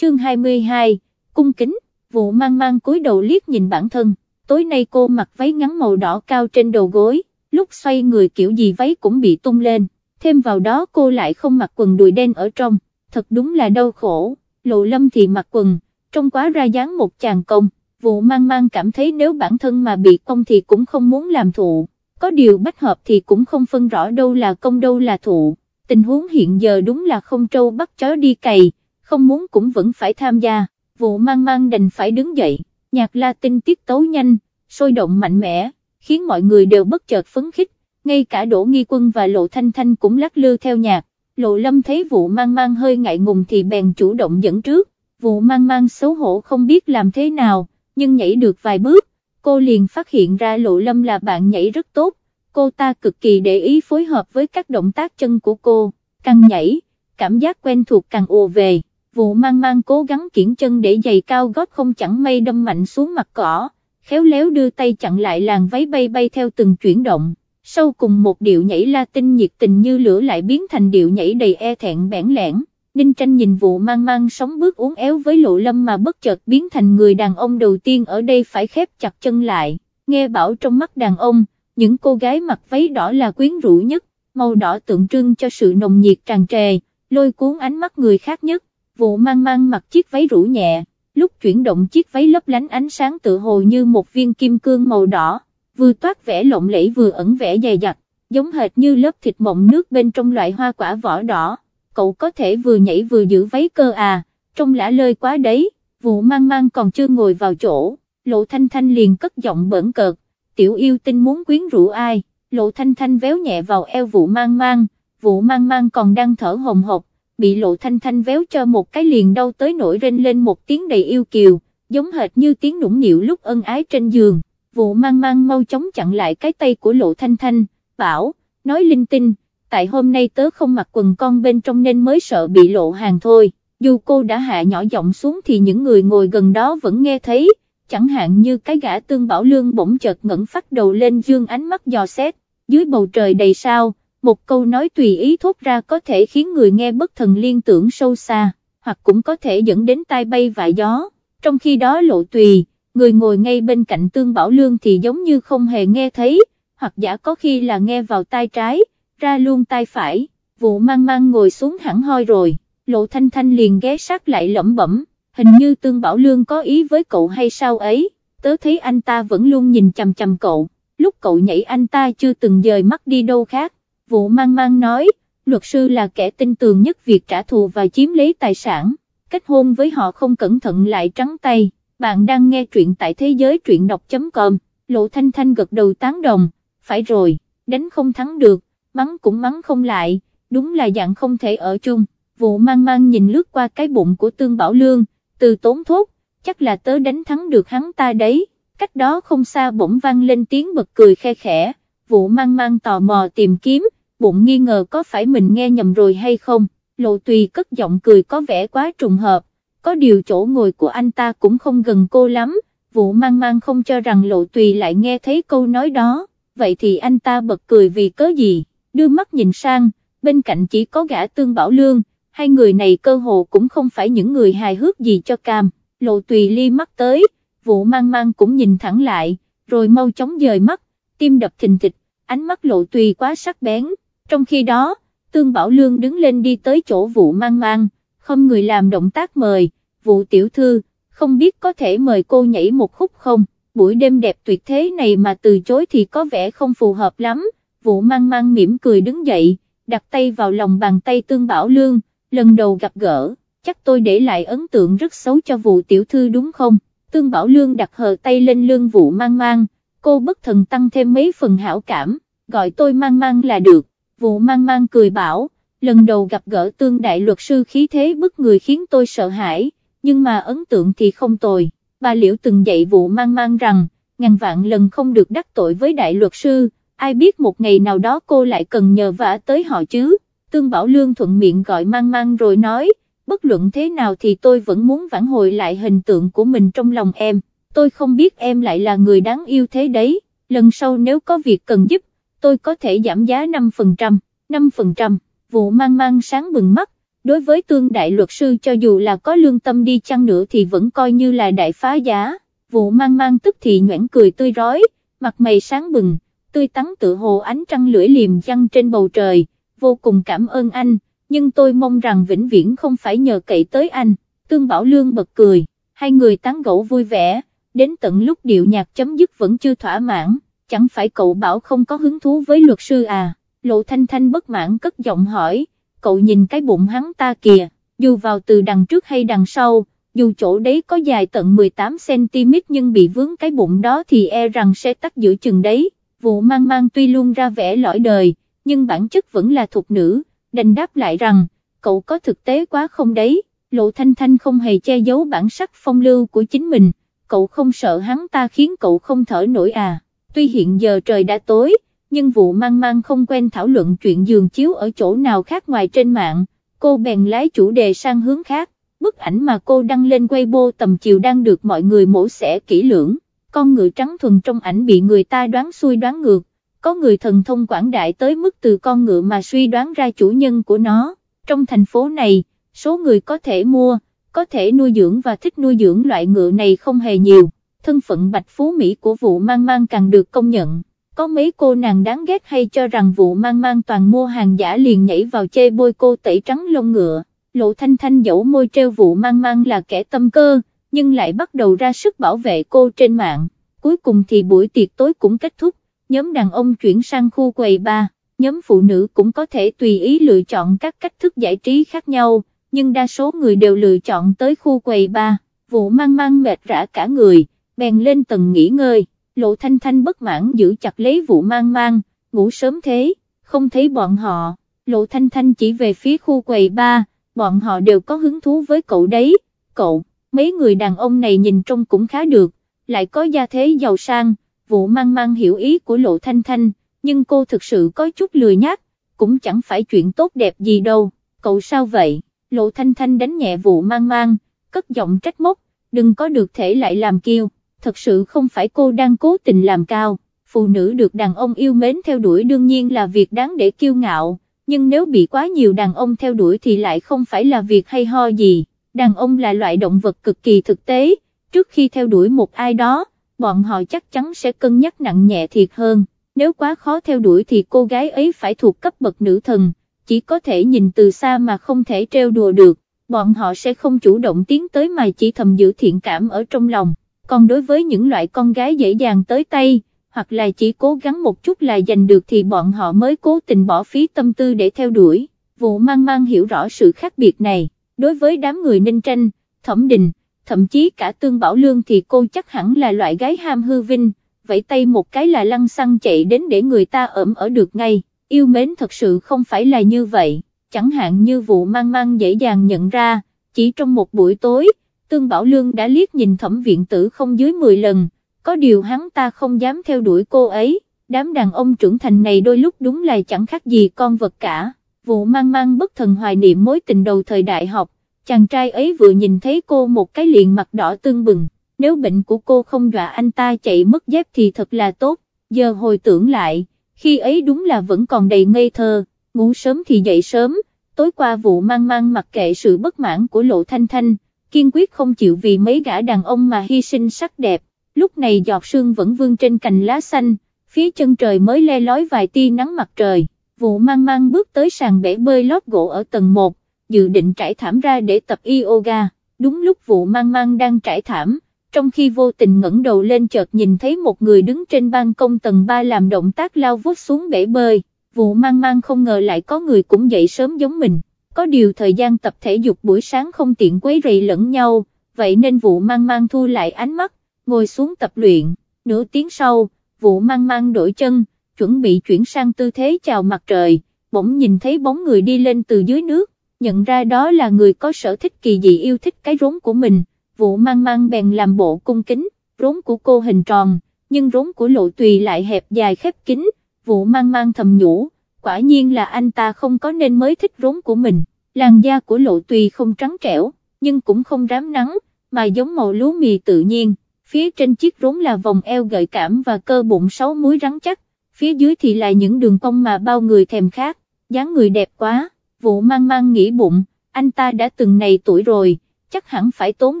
chương 22, cung kính, vụ mang mang cúi đầu liếc nhìn bản thân, tối nay cô mặc váy ngắn màu đỏ cao trên đầu gối, lúc xoay người kiểu gì váy cũng bị tung lên, thêm vào đó cô lại không mặc quần đùi đen ở trong, thật đúng là đau khổ, lộ lâm thì mặc quần, trông quá ra dáng một chàng công, vụ mang mang cảm thấy nếu bản thân mà bị công thì cũng không muốn làm thụ, có điều bách hợp thì cũng không phân rõ đâu là công đâu là thụ, tình huống hiện giờ đúng là không trâu bắt chó đi cày, không muốn cũng vẫn phải tham gia, vụ mang mang đành phải đứng dậy, nhạc Latin tiết tấu nhanh, sôi động mạnh mẽ, khiến mọi người đều bất chợt phấn khích, ngay cả Đỗ Nghi Quân và Lộ Thanh Thanh cũng lắc lư theo nhạc, Lộ Lâm thấy vụ mang mang hơi ngại ngùng thì bèn chủ động dẫn trước, vụ mang mang xấu hổ không biết làm thế nào, nhưng nhảy được vài bước, cô liền phát hiện ra Lộ Lâm là bạn nhảy rất tốt, cô ta cực kỳ để ý phối hợp với các động tác chân của cô, càng nhảy, cảm giác quen thuộc càng ùa về, vụ mang mang cố gắng kiển chân để giày cao gót không chẳng may đâm mạnh xuống mặt cỏ, khéo léo đưa tay chặn lại làn váy bay bay theo từng chuyển động, sau cùng một điệu nhảy Latin nhiệt tình như lửa lại biến thành điệu nhảy đầy e thẹn bẽn lẽn. Ninh tranh nhìn vụ mang mang sóng bước uốn éo với lộ lâm mà bất chợt biến thành người đàn ông đầu tiên ở đây phải khép chặt chân lại, nghe bảo trong mắt đàn ông, những cô gái mặc váy đỏ là quyến rũ nhất, màu đỏ tượng trưng cho sự nồng nhiệt tràn trề, lôi cuốn ánh mắt người khác nhất, vụ mang mang mặc chiếc váy rũ nhẹ, lúc chuyển động chiếc váy lấp lánh ánh sáng tự hồ như một viên kim cương màu đỏ, vừa toát vẻ lộng lẫy vừa ẩn vẻ dày dặt, giống hệt như lớp thịt mộng nước bên trong loại hoa quả vỏ đỏ, cậu có thể vừa nhảy vừa giữ váy cơ à, trông lã lơi quá đấy, vụ mang mang còn chưa ngồi vào chỗ, lộ thanh thanh liền cất giọng bẩn cợt, tiểu yêu tinh muốn quyến rũ ai, lộ thanh thanh véo nhẹ vào eo vụ mang mang, vụ mang mang còn đang thở hồng hộc, bị lộ thanh thanh véo cho một cái liền đau tới nổi rên lên một tiếng đầy yêu kiều, giống hệt như tiếng nũng nịu lúc ân ái trên giường, vụ mang mang mau chóng chặn lại cái tay của lộ thanh thanh, bảo, nói linh tinh, tại hôm nay tớ không mặc quần con bên trong nên mới sợ bị lộ hàng thôi, dù cô đã hạ nhỏ giọng xuống thì những người ngồi gần đó vẫn nghe thấy, chẳng hạn như cái gã tương bảo lương bỗng chợt ngẩng phát đầu lên dương ánh mắt dò xét, dưới bầu trời đầy sao, một câu nói tùy ý thốt ra có thể khiến người nghe bất thần liên tưởng sâu xa, hoặc cũng có thể dẫn đến tai bay vại gió, trong khi đó lộ tùy, người ngồi ngay bên cạnh tương bảo lương thì giống như không hề nghe thấy, hoặc giả có khi là nghe vào tai trái, ra luôn tai phải, vụ mang mang ngồi xuống hẳn hoi rồi, lộ thanh thanh liền ghé sát lại lẩm bẩm, hình như tương bảo lương có ý với cậu hay sao ấy, tớ thấy anh ta vẫn luôn nhìn chằm chằm cậu, lúc cậu nhảy anh ta chưa từng dời mắt đi đâu khác, vụ mang mang nói, luật sư là kẻ tin tường nhất việc trả thù và chiếm lấy tài sản, kết hôn với họ không cẩn thận lại trắng tay, bạn đang nghe truyện tại thế giới truyện đọc.com, lộ thanh thanh gật đầu tán đồng, phải rồi, đánh không thắng được, mắng cũng mắng không lại, đúng là dạng không thể ở chung, vụ mang mang nhìn lướt qua cái bụng của Tương Bảo Lương, từ tốn thốt, chắc là tớ đánh thắng được hắn ta đấy, cách đó không xa bỗng vang lên tiếng bật cười khe khẽ, vụ mang mang tò mò tìm kiếm, bụng nghi ngờ có phải mình nghe nhầm rồi hay không, lộ tùy cất giọng cười có vẻ quá trùng hợp, có điều chỗ ngồi của anh ta cũng không gần cô lắm, vụ mang mang không cho rằng lộ tùy lại nghe thấy câu nói đó, vậy thì anh ta bật cười vì cớ gì, đưa mắt nhìn sang, bên cạnh chỉ có gã tương bảo lương, hai người này cơ hồ cũng không phải những người hài hước gì cho cam, lộ tùy ly mắt tới, vụ mang mang cũng nhìn thẳng lại, rồi mau chóng dời mắt, tim đập thình thịch, ánh mắt lộ tùy quá sắc bén, trong khi đó, Tương Bảo Lương đứng lên đi tới chỗ vụ mang mang, không người làm động tác mời, vụ tiểu thư, không biết có thể mời cô nhảy một khúc không, buổi đêm đẹp tuyệt thế này mà từ chối thì có vẻ không phù hợp lắm, vụ mang mang mỉm cười đứng dậy, đặt tay vào lòng bàn tay Tương Bảo Lương, lần đầu gặp gỡ, chắc tôi để lại ấn tượng rất xấu cho vụ tiểu thư đúng không, Tương Bảo Lương đặt hờ tay lên lương vụ mang mang, cô bất thần tăng thêm mấy phần hảo cảm, gọi tôi mang mang là được. Vụ mang mang cười bảo, lần đầu gặp gỡ tương đại luật sư khí thế bức người khiến tôi sợ hãi, nhưng mà ấn tượng thì không tồi, bà liễu từng dạy vụ mang mang rằng, ngàn vạn lần không được đắc tội với đại luật sư, ai biết một ngày nào đó cô lại cần nhờ vả tới họ chứ, tương bảo lương thuận miệng gọi mang mang rồi nói, bất luận thế nào thì tôi vẫn muốn vãn hồi lại hình tượng của mình trong lòng em, tôi không biết em lại là người đáng yêu thế đấy, lần sau nếu có việc cần giúp, tôi có thể giảm giá 5%, 5%, vụ mang mang sáng bừng mắt, đối với tương đại luật sư cho dù là có lương tâm đi chăng nữa thì vẫn coi như là đại phá giá, vụ mang mang tức thì nhoảng cười tươi rói, mặt mày sáng bừng, tươi tắn tự hồ ánh trăng lưỡi liềm văng trên bầu trời, vô cùng cảm ơn anh, nhưng tôi mong rằng vĩnh viễn không phải nhờ cậy tới anh, Tương Bảo Lương bật cười, hai người tán gẫu vui vẻ, đến tận lúc điệu nhạc chấm dứt vẫn chưa thỏa mãn, chẳng phải cậu bảo không có hứng thú với luật sư à, Lộ Thanh Thanh bất mãn cất giọng hỏi, cậu nhìn cái bụng hắn ta kìa, dù vào từ đằng trước hay đằng sau, dù chỗ đấy có dài tận 18cm nhưng bị vướng cái bụng đó thì e rằng sẽ tắt giữa chừng đấy, vụ mang mang tuy luôn ra vẻ lõi đời, nhưng bản chất vẫn là thuộc nữ, đành đáp lại rằng, cậu có thực tế quá không đấy, lộ thanh thanh không hề che giấu bản sắc phong lưu của chính mình, cậu không sợ hắn ta khiến cậu không thở nổi à, tuy hiện giờ trời đã tối, nhưng vụ mang mang không quen thảo luận chuyện giường chiếu ở chỗ nào khác ngoài trên mạng, cô bèn lái chủ đề sang hướng khác, bức ảnh mà cô đăng lên Weibo tầm chiều đang được mọi người mổ xẻ kỹ lưỡng, con ngựa trắng thuần trong ảnh bị người ta đoán xuôi đoán ngược, có người thần thông quảng đại tới mức từ con ngựa mà suy đoán ra chủ nhân của nó, trong thành phố này, số người có thể mua, có thể nuôi dưỡng và thích nuôi dưỡng loại ngựa này không hề nhiều, thân phận bạch phú Mỹ của vụ mang mang càng được công nhận. Có mấy cô nàng đáng ghét hay cho rằng vụ mang mang toàn mua hàng giả liền nhảy vào chê bôi cô tẩy trắng lông ngựa, lộ thanh thanh dẫu môi treo vụ mang mang là kẻ tâm cơ, nhưng lại bắt đầu ra sức bảo vệ cô trên mạng, cuối cùng thì buổi tiệc tối cũng kết thúc, nhóm đàn ông chuyển sang khu quầy ba, nhóm phụ nữ cũng có thể tùy ý lựa chọn các cách thức giải trí khác nhau, nhưng đa số người đều lựa chọn tới khu quầy ba, vụ mang mang mệt rã cả người, bèn lên tầng nghỉ ngơi. Lộ thanh thanh bất mãn giữ chặt lấy vụ mang mang, ngủ sớm thế, không thấy bọn họ, lộ thanh thanh chỉ về phía khu quầy ba, bọn họ đều có hứng thú với cậu đấy, cậu, mấy người đàn ông này nhìn trông cũng khá được, lại có gia thế giàu sang, vụ mang mang hiểu ý của lộ thanh thanh, nhưng cô thực sự có chút lười nhát, cũng chẳng phải chuyện tốt đẹp gì đâu, cậu sao vậy, lộ thanh thanh đánh nhẹ vụ mang mang, cất giọng trách móc, đừng có được thể lại làm kiêu thật sự không phải cô đang cố tình làm cao, phụ nữ được đàn ông yêu mến theo đuổi đương nhiên là việc đáng để kiêu ngạo, nhưng nếu bị quá nhiều đàn ông theo đuổi thì lại không phải là việc hay ho gì, đàn ông là loại động vật cực kỳ thực tế, trước khi theo đuổi một ai đó, bọn họ chắc chắn sẽ cân nhắc nặng nhẹ thiệt hơn, nếu quá khó theo đuổi thì cô gái ấy phải thuộc cấp bậc nữ thần, chỉ có thể nhìn từ xa mà không thể trêu đùa được, bọn họ sẽ không chủ động tiến tới mà chỉ thầm giữ thiện cảm ở trong lòng. Còn đối với những loại con gái dễ dàng tới tay, hoặc là chỉ cố gắng một chút là giành được thì bọn họ mới cố tình bỏ phí tâm tư để theo đuổi, vụ mang mang hiểu rõ sự khác biệt này, đối với đám người ninh tranh, thẩm đình, thậm chí cả tương bảo lương thì cô chắc hẳn là loại gái ham hư vinh, vậy tay một cái là lăng xăng chạy đến để người ta ẩm ở được ngay, yêu mến thật sự không phải là như vậy, chẳng hạn như vụ mang mang dễ dàng nhận ra, chỉ trong một buổi tối, Tương Bảo Lương đã liếc nhìn thẩm viện tử không dưới 10 lần, có điều hắn ta không dám theo đuổi cô ấy, đám đàn ông trưởng thành này đôi lúc đúng là chẳng khác gì con vật cả, vụ mang mang bất thần hoài niệm mối tình đầu thời đại học, chàng trai ấy vừa nhìn thấy cô một cái liền mặt đỏ tương bừng, nếu bệnh của cô không dọa anh ta chạy mất dép thì thật là tốt, giờ hồi tưởng lại, khi ấy đúng là vẫn còn đầy ngây thơ, ngủ sớm thì dậy sớm, tối qua vụ mang mang mặc kệ sự bất mãn của lộ thanh thanh, kiên quyết không chịu vì mấy gã đàn ông mà hy sinh sắc đẹp, lúc này giọt sương vẫn vương trên cành lá xanh, phía chân trời mới le lói vài tia nắng mặt trời, vụ mang mang bước tới sàn bể bơi lót gỗ ở tầng 1, dự định trải thảm ra để tập yoga, đúng lúc vụ mang mang đang trải thảm, trong khi vô tình ngẩng đầu lên chợt nhìn thấy một người đứng trên ban công tầng 3 làm động tác lao vút xuống bể bơi, vụ mang mang không ngờ lại có người cũng dậy sớm giống mình. Có điều thời gian tập thể dục buổi sáng không tiện quấy rầy lẫn nhau, vậy nên vụ mang mang thu lại ánh mắt, ngồi xuống tập luyện, nửa tiếng sau, vụ mang mang đổi chân, chuẩn bị chuyển sang tư thế chào mặt trời, bỗng nhìn thấy bóng người đi lên từ dưới nước, nhận ra đó là người có sở thích kỳ dị yêu thích cái rốn của mình, vụ mang mang bèn làm bộ cung kính, rốn của cô hình tròn, nhưng rốn của lộ tùy lại hẹp dài khép kín, vụ mang mang thầm nhủ quả nhiên là anh ta không có nên mới thích rốn của mình, làn da của lộ tùy không trắng trẻo, nhưng cũng không rám nắng, mà giống màu lúa mì tự nhiên, phía trên chiếc rốn là vòng eo gợi cảm và cơ bụng sáu múi rắn chắc, phía dưới thì là những đường cong mà bao người thèm khát, dáng người đẹp quá, vụ mang mang nghĩ bụng, anh ta đã từng này tuổi rồi, chắc hẳn phải tốn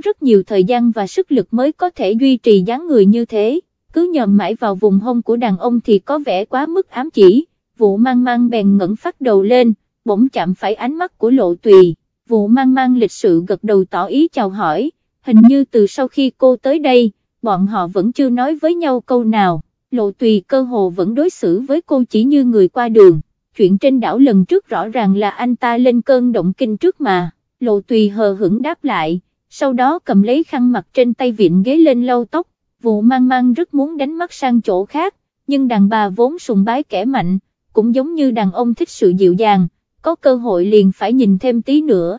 rất nhiều thời gian và sức lực mới có thể duy trì dáng người như thế, cứ nhòm mãi vào vùng hông của đàn ông thì có vẻ quá mức ám chỉ, vụ mang mang bèn ngẩng phát đầu lên, bỗng chạm phải ánh mắt của lộ tùy, vụ mang mang lịch sự gật đầu tỏ ý chào hỏi, hình như từ sau khi cô tới đây, bọn họ vẫn chưa nói với nhau câu nào, lộ tùy cơ hồ vẫn đối xử với cô chỉ như người qua đường, chuyện trên đảo lần trước rõ ràng là anh ta lên cơn động kinh trước mà, lộ tùy hờ hững đáp lại, sau đó cầm lấy khăn mặt trên tay vịn ghế lên lau tóc, vụ mang mang rất muốn đánh mắt sang chỗ khác, nhưng đàn bà vốn sùng bái kẻ mạnh, cũng giống như đàn ông thích sự dịu dàng, có cơ hội liền phải nhìn thêm tí nữa,